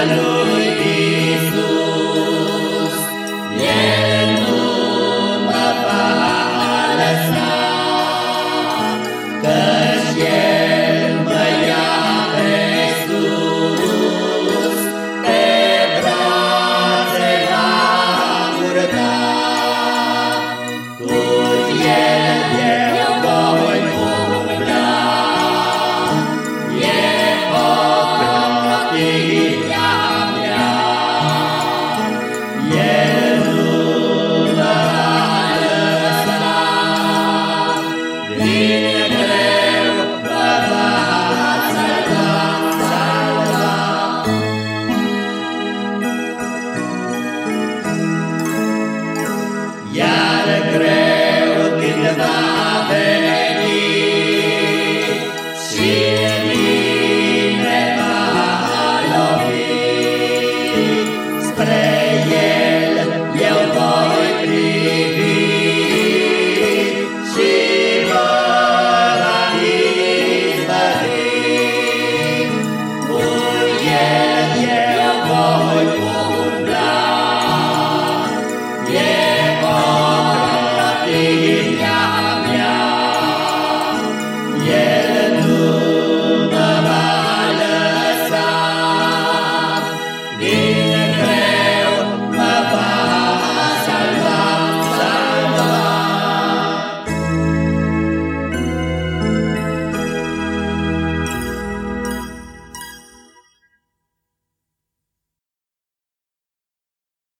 Shalom. Yeah.